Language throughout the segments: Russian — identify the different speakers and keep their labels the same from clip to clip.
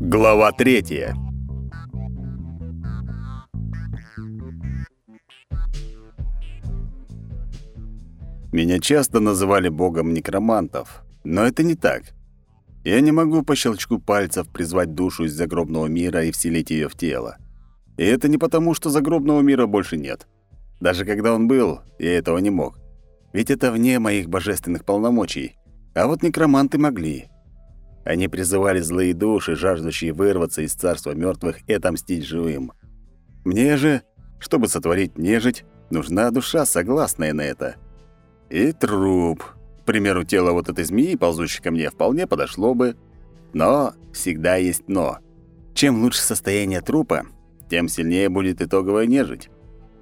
Speaker 1: Глава третья. Меня часто называли богом некромантов, но это не так. Я не могу по щелчку пальцев призвать душу из загробного мира и вселить ее в тело. И это не потому, что загробного мира больше нет. Даже когда он был, я этого не мог. Ведь это вне моих божественных полномочий. А вот некроманты могли. Они призывали злые души, жаждущие вырваться из царства мертвых и отомстить живым. Мне же, чтобы сотворить нежить, нужна душа, согласная на это. И труп. К примеру, тело вот этой змеи, ползущей ко мне, вполне подошло бы. Но всегда есть «но». Чем лучше состояние трупа, тем сильнее будет итоговая нежить.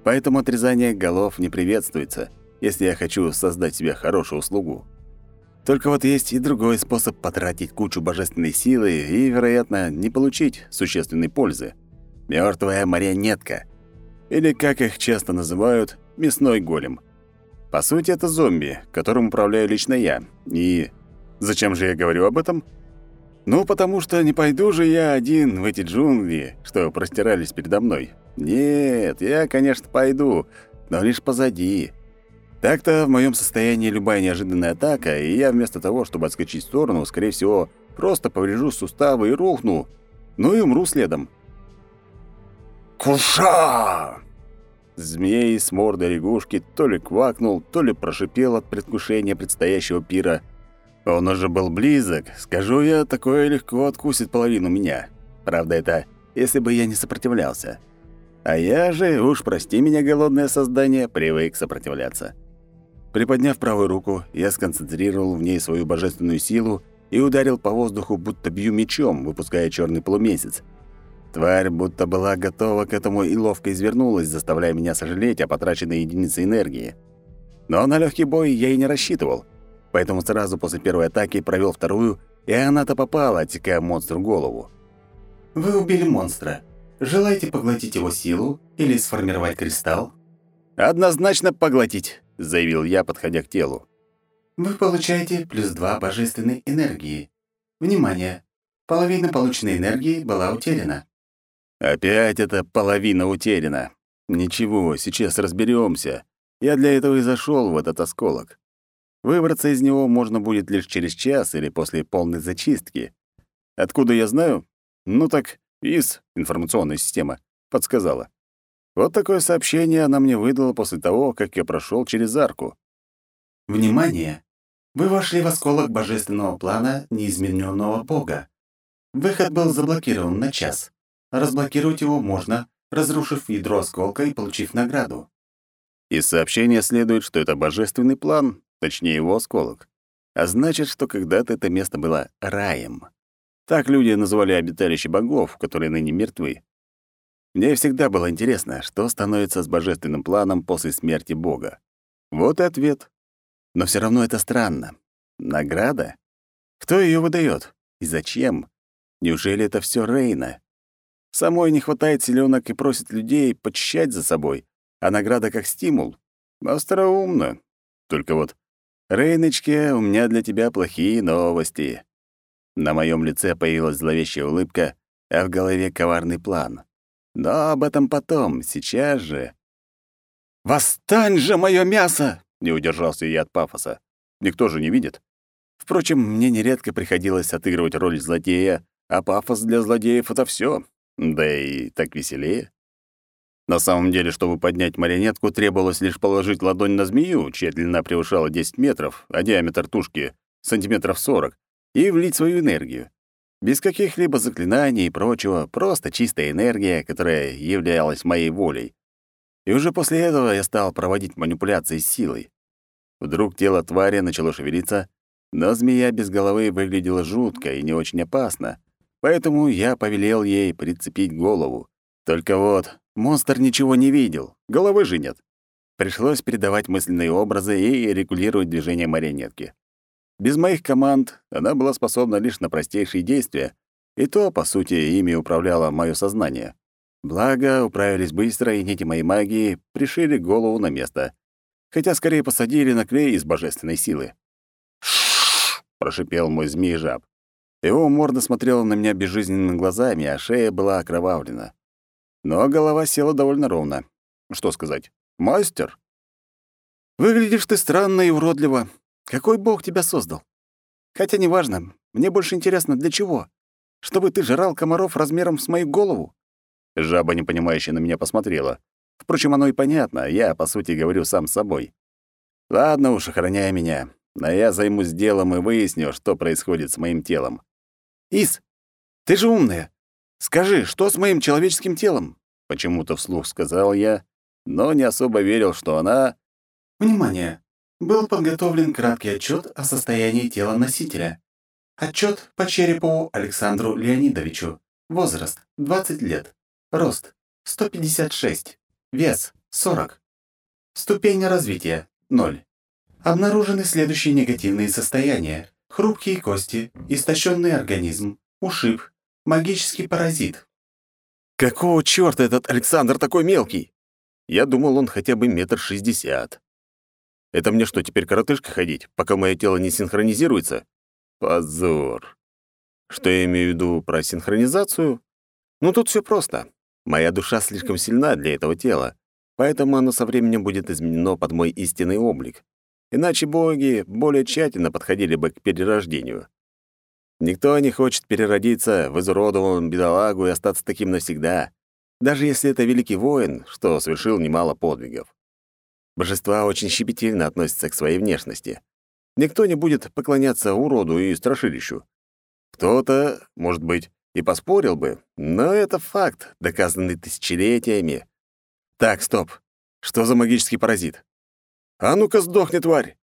Speaker 1: Поэтому отрезание голов не приветствуется, если я хочу создать себе хорошую услугу. Только вот есть и другой способ потратить кучу божественной силы и, вероятно, не получить существенной пользы. Мертвая марионетка. Или, как их часто называют, мясной голем. По сути, это зомби, которым управляю лично я. И зачем же я говорю об этом? Ну, потому что не пойду же я один в эти джунгли, что простирались передо мной. Нет, я, конечно, пойду, но лишь позади. Так-то в моем состоянии любая неожиданная атака, и я вместо того, чтобы отскочить в сторону, скорее всего, просто поврежу суставы и рухну. Ну и умру следом. «Куша!» Змей с мордой лягушки то ли квакнул, то ли прошипел от предвкушения предстоящего пира. Он уже был близок, скажу я, такое легко откусит половину меня. Правда, это если бы я не сопротивлялся. А я же, уж прости меня, голодное создание, привык сопротивляться. Приподняв правую руку, я сконцентрировал в ней свою божественную силу и ударил по воздуху, будто бью мечом, выпуская черный полумесяц. Тварь будто была готова к этому и ловко извернулась, заставляя меня сожалеть о потраченной единице энергии. Но на легкий бой я и не рассчитывал, поэтому сразу после первой атаки провел вторую, и она-то попала, отсекая монстру голову.
Speaker 2: «Вы убили монстра. Желаете поглотить его силу или сформировать кристалл?»
Speaker 1: «Однозначно поглотить заявил я, подходя к телу.
Speaker 2: Вы получаете плюс два божественной энергии. Внимание! Половина полученной энергии была утеряна.
Speaker 1: Опять эта половина утеряна. Ничего, сейчас разберемся. Я для этого и зашел в этот осколок. Выбраться из него можно будет лишь через час или после полной зачистки. Откуда я знаю? Ну так, из информационной системы подсказала. Вот такое сообщение она мне выдала после того, как я прошел через арку.
Speaker 2: «Внимание! Вы вошли в осколок божественного плана неизмененного Бога. Выход был заблокирован на час. Разблокировать его можно, разрушив ядро осколка и получив награду».
Speaker 1: Из сообщения следует, что это божественный план, точнее его осколок. А значит, что когда-то это место было раем. Так люди называли обиталище богов, которые ныне мертвы. Мне всегда было интересно, что становится с божественным планом после смерти Бога. Вот и ответ. Но все равно это странно. Награда? Кто ее выдает? И зачем? Неужели это все Рейна? Самой не хватает силёнок и просит людей почищать за собой, а награда как стимул. Остроумно. Только вот, Рейночке, у меня для тебя плохие новости. На моем лице появилась зловещая улыбка, а в голове коварный план. Но об этом потом, сейчас же. «Восстань же, мое мясо!» — не удержался я от пафоса. Никто же не видит. Впрочем, мне нередко приходилось отыгрывать роль злодея, а пафос для злодеев — это все. Да и так веселее. На самом деле, чтобы поднять марионетку, требовалось лишь положить ладонь на змею, чья длина превышала 10 метров, а диаметр тушки — сантиметров 40, и влить свою энергию. Без каких-либо заклинаний и прочего, просто чистая энергия, которая являлась моей волей. И уже после этого я стал проводить манипуляции с силой. Вдруг тело твари начало шевелиться, но змея без головы выглядела жутко и не очень опасно, поэтому я повелел ей прицепить голову. Только вот монстр ничего не видел, головы же нет. Пришлось передавать мысленные образы и регулировать движение марионетки. Без моих команд она была способна лишь на простейшие действия, и то, по сути, ими управляло мое сознание. Благо, управились быстро, и нити моей магии пришили голову на место. Хотя скорее посадили на клей из божественной силы. Прошипел мой змей-жаб. Его морда смотрела на меня безжизненными глазами, а шея была окровавлена. Но голова села довольно ровно. Что сказать? Мастер? Выглядишь ты странно и уродливо. Какой бог тебя создал? Хотя неважно, мне больше интересно, для чего? Чтобы ты жрал комаров размером с мою голову? Жаба, непонимающе на меня посмотрела. Впрочем, оно и понятно, я, по сути, говорю сам с собой. Ладно уж, охраняй меня, а я займусь делом и выясню, что происходит с моим телом. Ис, ты же умная. Скажи, что с моим человеческим телом? Почему-то вслух сказал я, но не особо верил, что она...
Speaker 2: Внимание! Был подготовлен краткий отчет о состоянии тела носителя. Отчет по Черепову Александру Леонидовичу. Возраст — 20 лет. Рост — 156. Вес — 40. Ступень развития — 0. Обнаружены следующие негативные состояния. Хрупкие кости, истощенный организм, ушиб, магический паразит.
Speaker 1: Какого чёрта этот Александр такой мелкий? Я думал, он хотя бы метр шестьдесят. Это мне что, теперь коротышка ходить, пока мое тело не синхронизируется? Позор. Что я имею в виду про синхронизацию? Ну, тут все просто. Моя душа слишком сильна для этого тела, поэтому оно со временем будет изменено под мой истинный облик. Иначе боги более тщательно подходили бы к перерождению. Никто не хочет переродиться в изуродованном бедолагу и остаться таким навсегда, даже если это великий воин, что совершил немало подвигов. Божества очень щепетильно относятся к своей внешности. Никто не будет поклоняться уроду и страшилищу. Кто-то, может быть, и поспорил бы, но это факт, доказанный тысячелетиями. Так, стоп. Что за магический паразит? А ну-ка сдохни, тварь!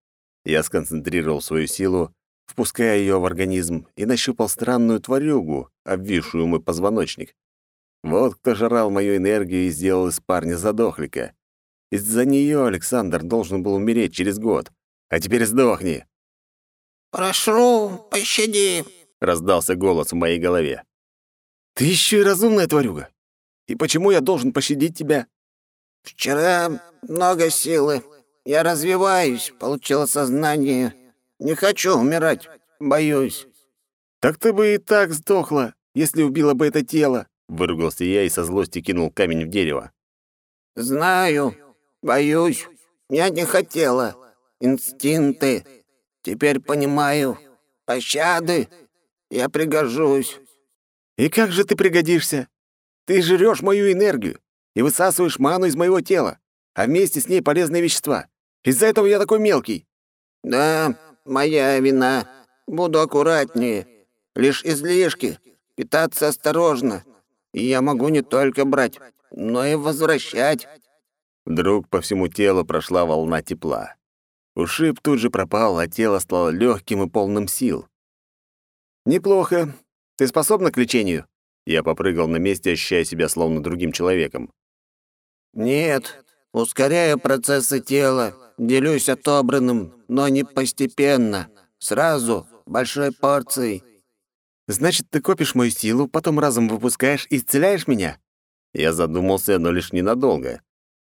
Speaker 1: Я сконцентрировал свою силу, впуская ее в организм, и нащупал странную тварюгу, обвисшую мой позвоночник. Вот кто жрал мою энергию и сделал из парня задохлика. Из-за нее Александр должен был умереть через год. А теперь сдохни!»
Speaker 3: «Прошу, пощади!»
Speaker 1: — раздался голос в моей голове. «Ты еще и разумная тварюга! И почему я должен пощадить тебя?»
Speaker 3: «Вчера много силы. Я развиваюсь, получила сознание. Не хочу умирать, боюсь».
Speaker 1: «Так ты бы и так сдохла, если убила бы это тело!» — выругался я и со злости кинул камень в дерево.
Speaker 3: «Знаю, Боюсь, я не хотела. Инстинкты. Теперь понимаю. Пощады. Я пригожусь.
Speaker 1: И как же ты пригодишься? Ты жрешь мою энергию и высасываешь ману из моего тела, а вместе с ней полезные вещества. Из-за этого я такой мелкий.
Speaker 3: Да, моя вина. Буду аккуратнее. Лишь излишки. Питаться осторожно. И я могу не только брать, но и возвращать.
Speaker 1: Вдруг по всему телу прошла волна тепла. Ушиб тут же пропал, а тело стало легким и полным сил. «Неплохо. Ты способна к лечению?» Я попрыгал на месте, ощущая себя словно другим человеком.
Speaker 3: «Нет. Ускоряю процессы тела. Делюсь отобранным, но не постепенно. Сразу, большой порцией».
Speaker 1: «Значит, ты копишь мою силу, потом разом выпускаешь и исцеляешь меня?» Я задумался, но лишь ненадолго.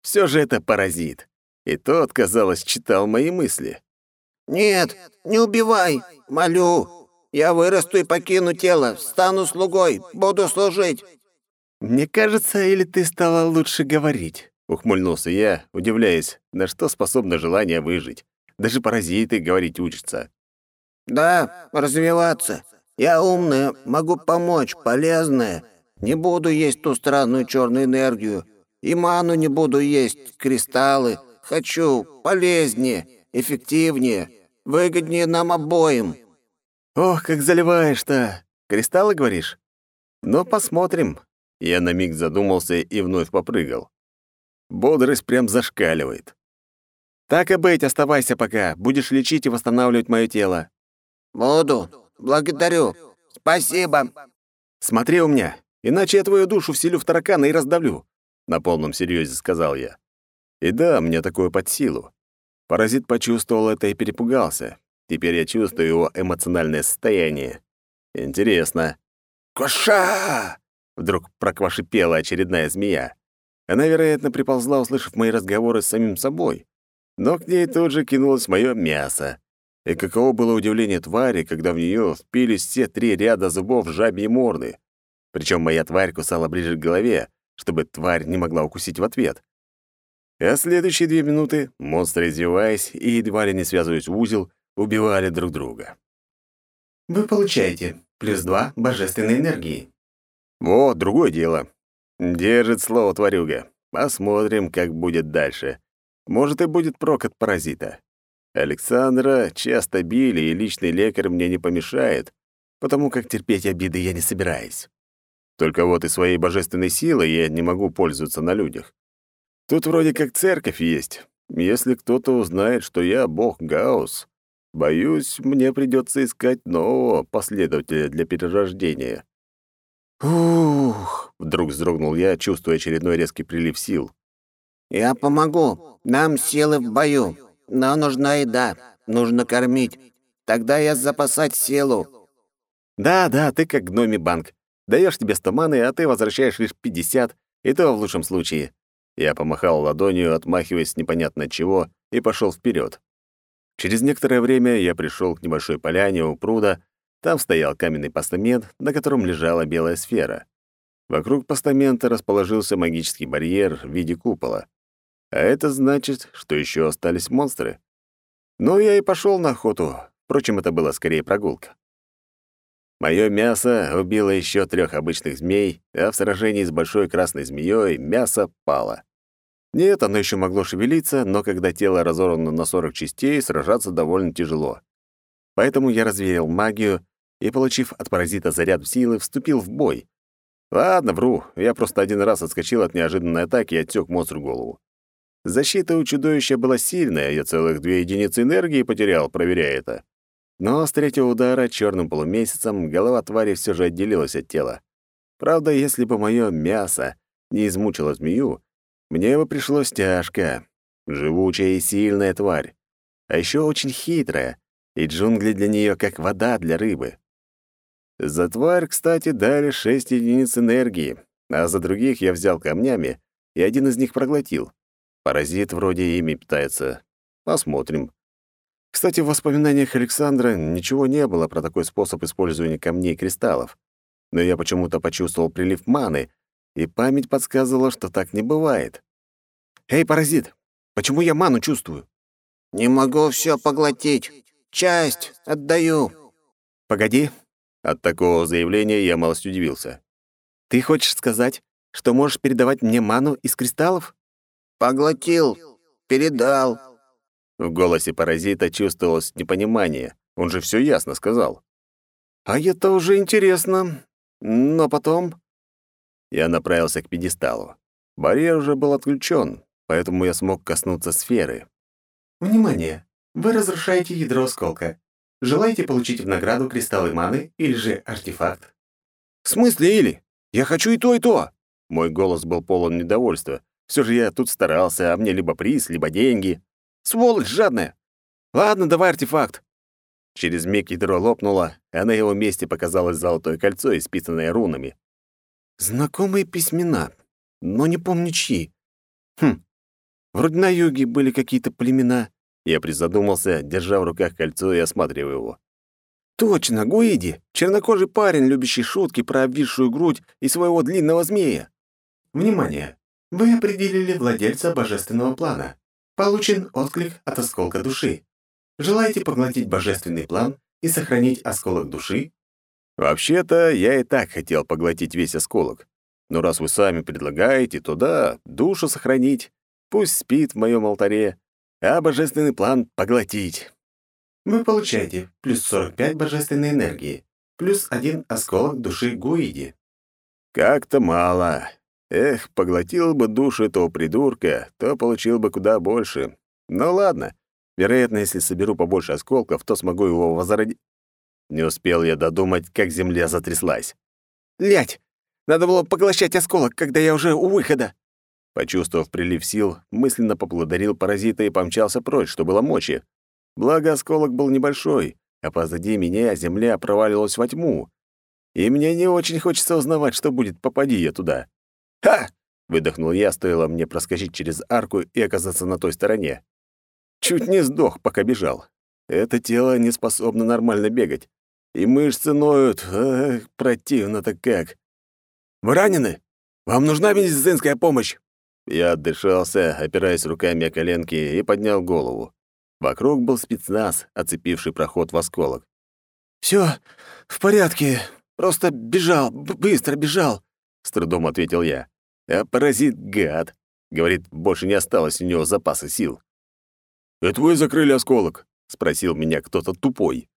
Speaker 1: Все же это паразит. И тот, казалось, читал мои мысли.
Speaker 3: «Нет, не убивай, молю. Я вырасту и покину тело, стану слугой, буду служить».
Speaker 1: «Мне кажется, или ты стала лучше говорить?» — ухмыльнулся я, удивляясь, на что способно желание выжить. Даже паразиты говорить учатся.
Speaker 3: «Да, развиваться. Я умная, могу помочь, полезная. Не буду есть ту странную черную энергию. И ману не буду есть, кристаллы. Хочу полезнее, эффективнее, выгоднее нам обоим».
Speaker 1: «Ох, как заливаешь-то! Кристаллы, говоришь? Ну, посмотрим». Я на миг задумался и вновь попрыгал. Бодрость прям зашкаливает. «Так и быть, оставайся пока. Будешь лечить и восстанавливать мое тело».
Speaker 3: «Буду. Благодарю. Спасибо».
Speaker 1: «Смотри у меня, иначе я твою душу вселю в таракана и раздавлю на полном серьезе сказал я. И да, мне такое под силу. Паразит почувствовал это и перепугался. Теперь я чувствую его эмоциональное состояние. Интересно. «Коша!» Вдруг проквашипела очередная змея. Она, вероятно, приползла, услышав мои разговоры с самим собой. Но к ней тут же кинулось мое мясо. И каково было удивление твари, когда в нее впились все три ряда зубов жабьей морды. Причем моя тварь кусала ближе к голове, чтобы тварь не могла укусить в ответ. А следующие две минуты монстры, извиваясь и едва ли не связываясь в узел, убивали друг друга.
Speaker 2: Вы получаете плюс два божественной энергии.
Speaker 1: Вот, другое дело. Держит слово тварюга. Посмотрим, как будет дальше. Может, и будет прок от паразита. Александра часто били, и личный лекарь мне не помешает, потому как терпеть обиды я не собираюсь. Только вот и своей божественной силой я не могу пользоваться на людях. Тут вроде как церковь есть. Если кто-то узнает, что я бог Гаус, боюсь, мне придется искать нового последователя для перерождения.
Speaker 3: Ух!
Speaker 1: Вдруг вздрогнул я, чувствуя очередной резкий прилив сил.
Speaker 3: Я помогу. Нам силы в бою. Но нужна еда. Нужно кормить. Тогда я запасать силу.
Speaker 1: Да, да, ты как гноми банк. Даешь тебе 100 маны, а ты возвращаешь лишь 50, и то в лучшем случае. Я помахал ладонью, отмахиваясь непонятно от чего, и пошел вперед. Через некоторое время я пришел к небольшой поляне у пруда. Там стоял каменный постамент, на котором лежала белая сфера. Вокруг постамента расположился магический барьер в виде купола. А это значит, что еще остались монстры. Ну, я и пошел на охоту. Впрочем, это была скорее прогулка. Мое мясо убило еще трех обычных змей, а в сражении с большой красной змеей мясо пало. Нет, оно еще могло шевелиться, но когда тело разорвано на 40 частей, сражаться довольно тяжело. Поэтому я развеял магию и, получив от паразита заряд силы, вступил в бой. Ладно, вру, я просто один раз отскочил от неожиданной атаки и отсек монстру голову. Защита у чудовища была сильная, я целых две единицы энергии потерял, проверяя это. Но с третьего удара черным полумесяцем голова твари все же отделилась от тела. Правда, если бы мое мясо не измучило змею, мне бы пришлось тяжко. Живучая и сильная тварь. А еще очень хитрая, и джунгли для нее как вода для рыбы. За тварь, кстати, дали шесть единиц энергии, а за других я взял камнями, и один из них проглотил. Паразит вроде ими питается. Посмотрим. Кстати, в воспоминаниях Александра ничего не было про такой способ использования камней и кристаллов. Но я почему-то почувствовал прилив маны, и память подсказывала, что так не бывает. «Эй, паразит, почему я ману чувствую?»
Speaker 3: Не могу все поглотить. Часть отдаю.
Speaker 1: «Погоди». От такого заявления я малость удивился. «Ты хочешь сказать, что можешь передавать мне ману из кристаллов?»
Speaker 3: Поглотил, передал.
Speaker 1: В голосе паразита чувствовалось непонимание. Он же все ясно сказал. «А это уже интересно. Но потом...» Я направился к пьедесталу. Барьер уже был отключен, поэтому я смог коснуться сферы.
Speaker 2: Внимание! Вы разрушаете ядро осколка. Желаете получить в награду кристаллы маны или же артефакт?
Speaker 1: «В смысле, Или? Я хочу и то, и то!» Мой голос был полон недовольства. Все же я тут старался, а мне либо приз, либо деньги. Сволочь жадная! Ладно, давай артефакт. Через миг ядро лопнуло, а на его месте показалось золотое кольцо, исписанное рунами. Знакомые письмена, но не помню чьи. Хм, вроде на юге были какие-то племена. Я призадумался, держа в руках кольцо и осматривая его. Точно, Гуиди, чернокожий парень, любящий шутки про обвисшую грудь и своего длинного змея.
Speaker 2: Внимание! Вы определили владельца божественного плана. Получен отклик от осколка души. Желаете поглотить божественный план и сохранить осколок души?
Speaker 1: Вообще-то, я и так хотел поглотить весь осколок. Но раз вы сами предлагаете, то да, душу сохранить. Пусть спит в моем алтаре, а божественный план поглотить.
Speaker 2: Вы получаете плюс 45 божественной энергии, плюс один осколок души Гуиди.
Speaker 1: Как-то мало. Эх, поглотил бы душу этого придурка, то получил бы куда больше. Ну ладно. Вероятно, если соберу побольше осколков, то смогу его возродить. Не успел я додумать, как земля затряслась. «Лять! Надо было поглощать осколок, когда я уже у выхода!» Почувствовав прилив сил, мысленно поблагодарил паразита и помчался прочь, что было мочи. Благо, осколок был небольшой, а позади меня земля проваливалась во тьму. И мне не очень хочется узнавать, что будет, попади я туда. «Ха!» — выдохнул я, стоило мне проскочить через арку и оказаться на той стороне. Чуть не сдох, пока бежал. это тело не способно нормально бегать. И мышцы ноют. Эх, противно-то как. «Вы ранены? Вам нужна медицинская помощь?» Я отдышался, опираясь руками о коленки, и поднял голову. Вокруг был спецназ, оцепивший проход в осколок.
Speaker 3: «Всё в порядке. Просто бежал, быстро бежал», — с трудом ответил я.
Speaker 1: «А паразит — гад. Говорит, больше не осталось у него запаса сил». «Это вы закрыли осколок?» — спросил меня кто-то тупой.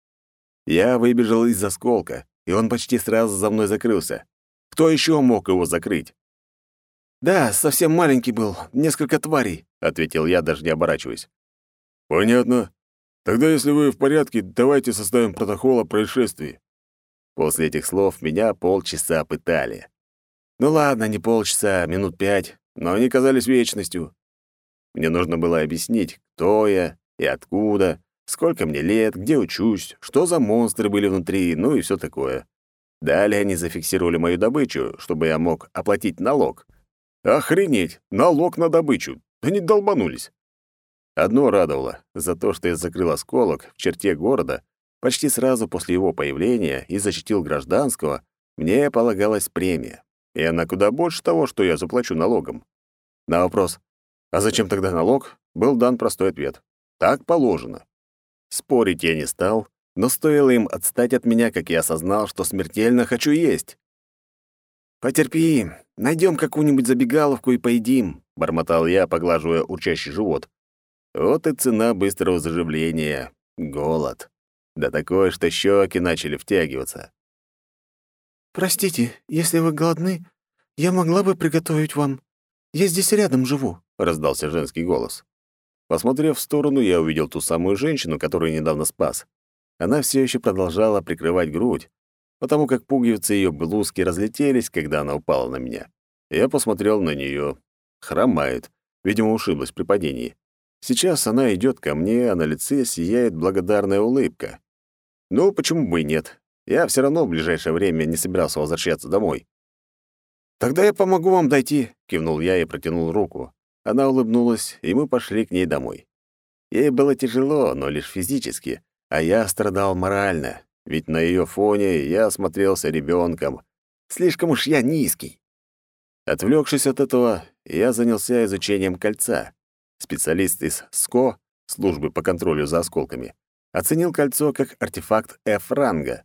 Speaker 1: Я выбежал из осколка, и он почти сразу за мной закрылся. Кто еще мог его закрыть?
Speaker 3: «Да, совсем маленький был, несколько тварей», —
Speaker 1: ответил я, даже не оборачиваясь. «Понятно. Тогда, если вы в порядке, давайте составим протокол о происшествии». После этих слов меня полчаса пытали. Ну ладно, не полчаса, минут пять, но они казались вечностью. Мне нужно было объяснить, кто я и откуда, сколько мне лет, где учусь, что за монстры были внутри, ну и все такое. Далее они зафиксировали мою добычу, чтобы я мог оплатить налог. Охренеть! Налог на добычу! Они долбанулись. Одно радовало. За то, что я закрыл осколок в черте города, почти сразу после его появления и защитил гражданского, мне полагалась премия. И она куда больше того, что я заплачу налогом. На вопрос «А зачем тогда налог?» был дан простой ответ. Так положено. Спорить я не стал, но стоило им отстать от меня, как я осознал, что смертельно хочу есть.
Speaker 3: «Потерпи, найдем какую-нибудь забегаловку и поедим», — бормотал я, поглаживая урчащий живот.
Speaker 1: Вот и цена быстрого заживления — голод. Да такое, что щеки начали втягиваться.
Speaker 3: «Простите, если вы голодны, я могла бы приготовить вам. Я здесь рядом живу», — раздался женский голос.
Speaker 1: Посмотрев в сторону, я увидел ту самую женщину, которую недавно спас. Она все еще продолжала прикрывать грудь, потому как пуговицы ее блузки разлетелись, когда она упала на меня. Я посмотрел на нее. Хромает. Видимо, ушиблась при падении. Сейчас она идет ко мне, а на лице сияет благодарная улыбка. Ну, почему бы и нет? Я все равно в ближайшее время не собирался возвращаться домой. «Тогда я помогу вам дойти», — кивнул я и протянул руку. Она улыбнулась, и мы пошли к ней домой. Ей было тяжело, но лишь физически, а я страдал морально, ведь на ее фоне я смотрелся ребенком. Слишком уж я низкий. Отвлекшись от этого, я занялся изучением кольца. Специалист из СКО, службы по контролю за осколками, оценил кольцо как артефакт F-ранга.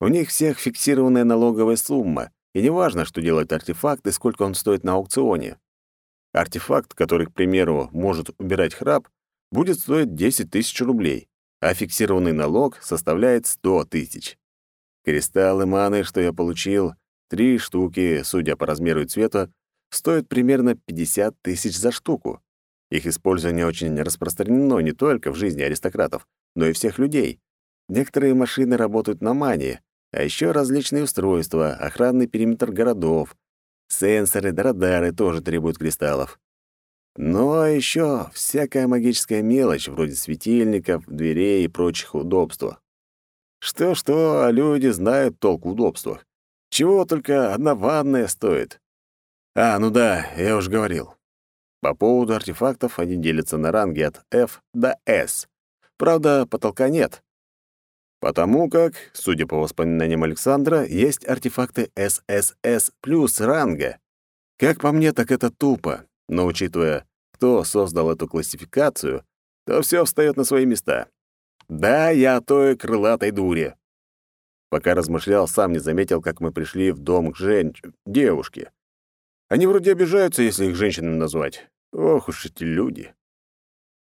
Speaker 1: У них всех фиксированная налоговая сумма, и неважно, что делает артефакт и сколько он стоит на аукционе. Артефакт, который, к примеру, может убирать храп, будет стоить 10 тысяч рублей, а фиксированный налог составляет 100 тысяч. Кристаллы маны, что я получил, три штуки, судя по размеру и цвету, стоят примерно 50 тысяч за штуку. Их использование очень распространено не только в жизни аристократов, но и всех людей. Некоторые машины работают на мане, а еще различные устройства, охранный периметр городов, сенсоры да радары тоже требуют кристаллов. Ну а еще всякая магическая мелочь, вроде светильников, дверей и прочих удобств. Что-что, а люди знают толк в удобствах. Чего только одна ванная стоит. А, ну да, я уже говорил. По поводу артефактов они делятся на ранги от F до S. Правда, потолка нет. Потому как, судя по воспоминаниям Александра, есть артефакты SSS плюс ранга. Как по мне, так это тупо, но учитывая, кто создал эту классификацию, то все встает на свои места. Да, я той крылатой дуре. Пока размышлял, сам не заметил, как мы пришли в дом к жен... девушке. Они вроде обижаются, если их женщинами назвать. Ох уж эти люди.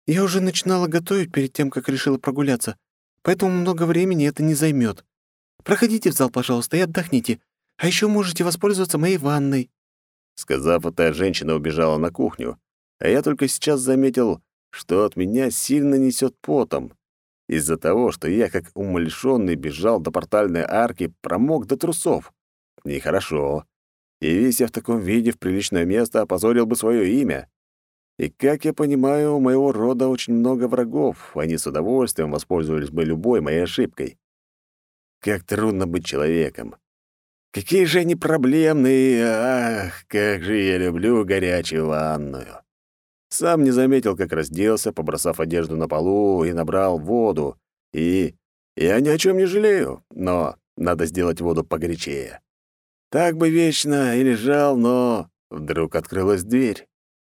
Speaker 3: Я уже начинала готовить перед тем, как решила прогуляться, поэтому много времени это не займет. Проходите в зал, пожалуйста, и отдохните. А еще можете воспользоваться моей ванной».
Speaker 1: Сказав это, женщина убежала на кухню, а я только сейчас заметил, что от меня сильно несет потом. Из-за того, что я, как умалишённый, бежал до портальной арки, промок до трусов. Нехорошо. Явись я в таком виде в приличное место, опозорил бы свое имя. И, как я понимаю, у моего рода очень много врагов, они с удовольствием воспользовались бы любой моей ошибкой. Как трудно быть человеком. Какие же они проблемные, ах, как же я люблю горячую ванную. Сам не заметил, как разделся, побросав одежду на полу и набрал воду, И я ни о чем не жалею, но надо сделать воду погорячее. Так бы вечно и лежал, но... Вдруг открылась дверь.